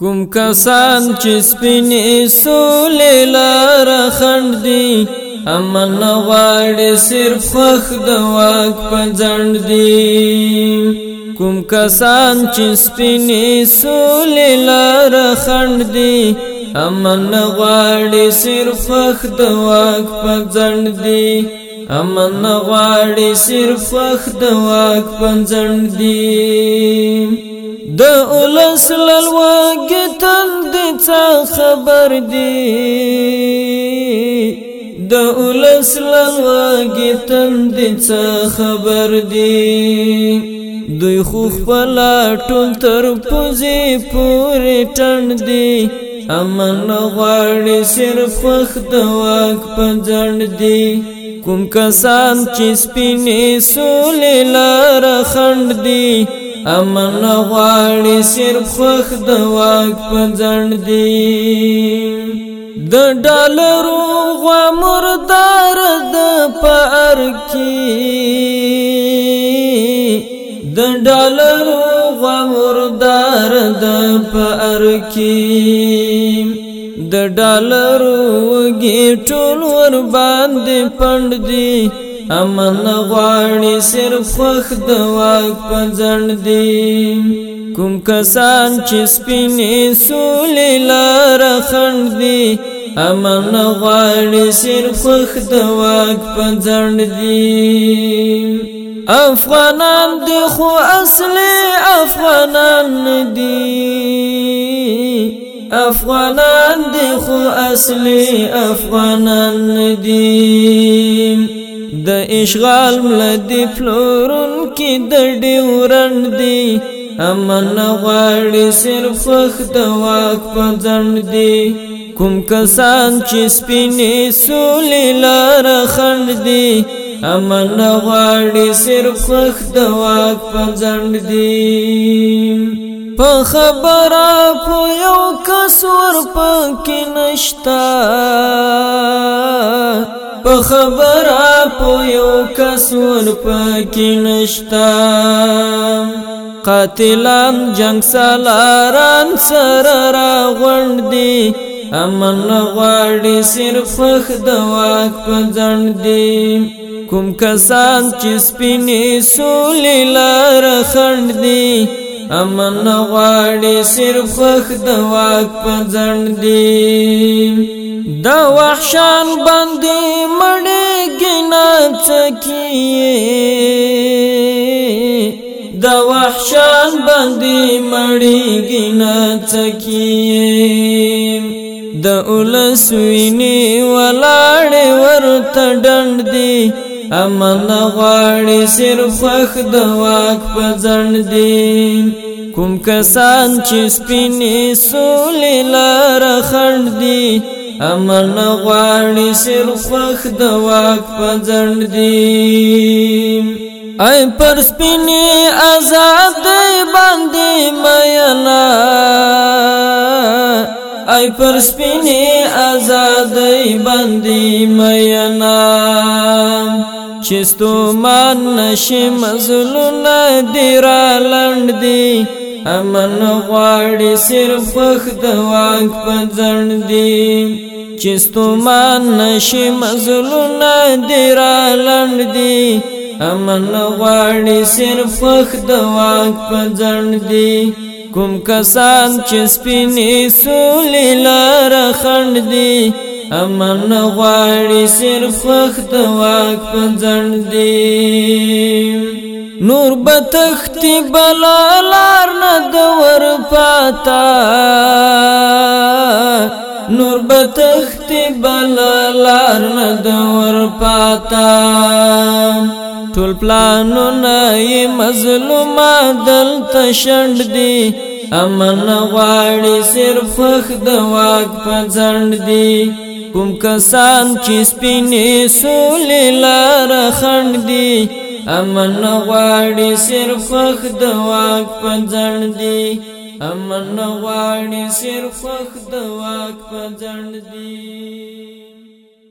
کوم کسان چې سپینې سولې لار خند دي امن واړې صرف خخ د واک پنځند دي کوم کسان چې سپینې سولې لار خند دي امن واړې صرف خخ د واک پنځند دي امن واړې صرف خخ د واک پنځند دي د اولس للواګه تل د څه خبر دی د اولس للواګه تل د څه خبر دی دوی خو خپل ټول تر پوزي پورې ټند دی امن غواړي صرف وخت واک پنځند دی کوم کسان چې سپینې سولې لار خند دی امن غواړي صرف خخ د واک په ځند دی د ډالرو غوا مردار د پار کی د ډالرو غوا مردار د پار کی د ډالرو گیټول ور باندې پند دی امن غواړي صرف وخت د واک پنځند دي کوم کسان چې سپینې سولې لار خند دي امن غواړي صرف وخت د واک پنځند دي افغانان دي خو اصلي افغانان دي افغانان دي خو اصلي افغانان دي د اشغال ملدی فلورون کې د ډیورن دی امن غواړي صرف وخت واک په ځند دی کوم کسان چې سپینې سولې لار خند دی امن غواړي صرف وخت واک په ځند دی په خبره په یو کس ور پکې نشتا په خبره په یو کسون پکې نشتا قاتلان جنگ سالاران سره را غونډ دي امن غواړي صرف خد واک په ځند دي کوم کسان چې سپینې سولې لار خند دي امن غواړي صرف خد واک په ځند دي د وحشان باندې مړې گنا څکی د وحشان باندې مړې گنا څکی د اولسوینه ولاړ ورته ډند دی امن غواړي صرف خخ د واک په ځند دی کوم کسان چې سپینې سولې لار خړ دي امن غواړي سر خوخ د واک په ځند دی ای پر سپینې آزاد باندې مینا ای پر سپینې آزاد باندې مینا چستو مان نشي مزلون دی را لند دی امن غواړي صرف د واک په ځړ دی چې ستومان نشي مزلونه دی را لند دی امن غواړي صرف د واک په ځړ دی کوم کسان چې سپینې سولې لار خند دی امن غواړي صرف د واک په ځړ دی نور بتختی بلا لار نه دور پاتا نور بتختی بلا لار نه دور پاتا ټول پلانو نه یې مظلوم دل تشند دی امن غواړي صرف خد واک په ځند دی کوم کسان چې سپینې سولې لار خند دی امن غواړي صرف خخ د واک پنځړ دی امن غواړي صرف خخ د واک پنځړ دی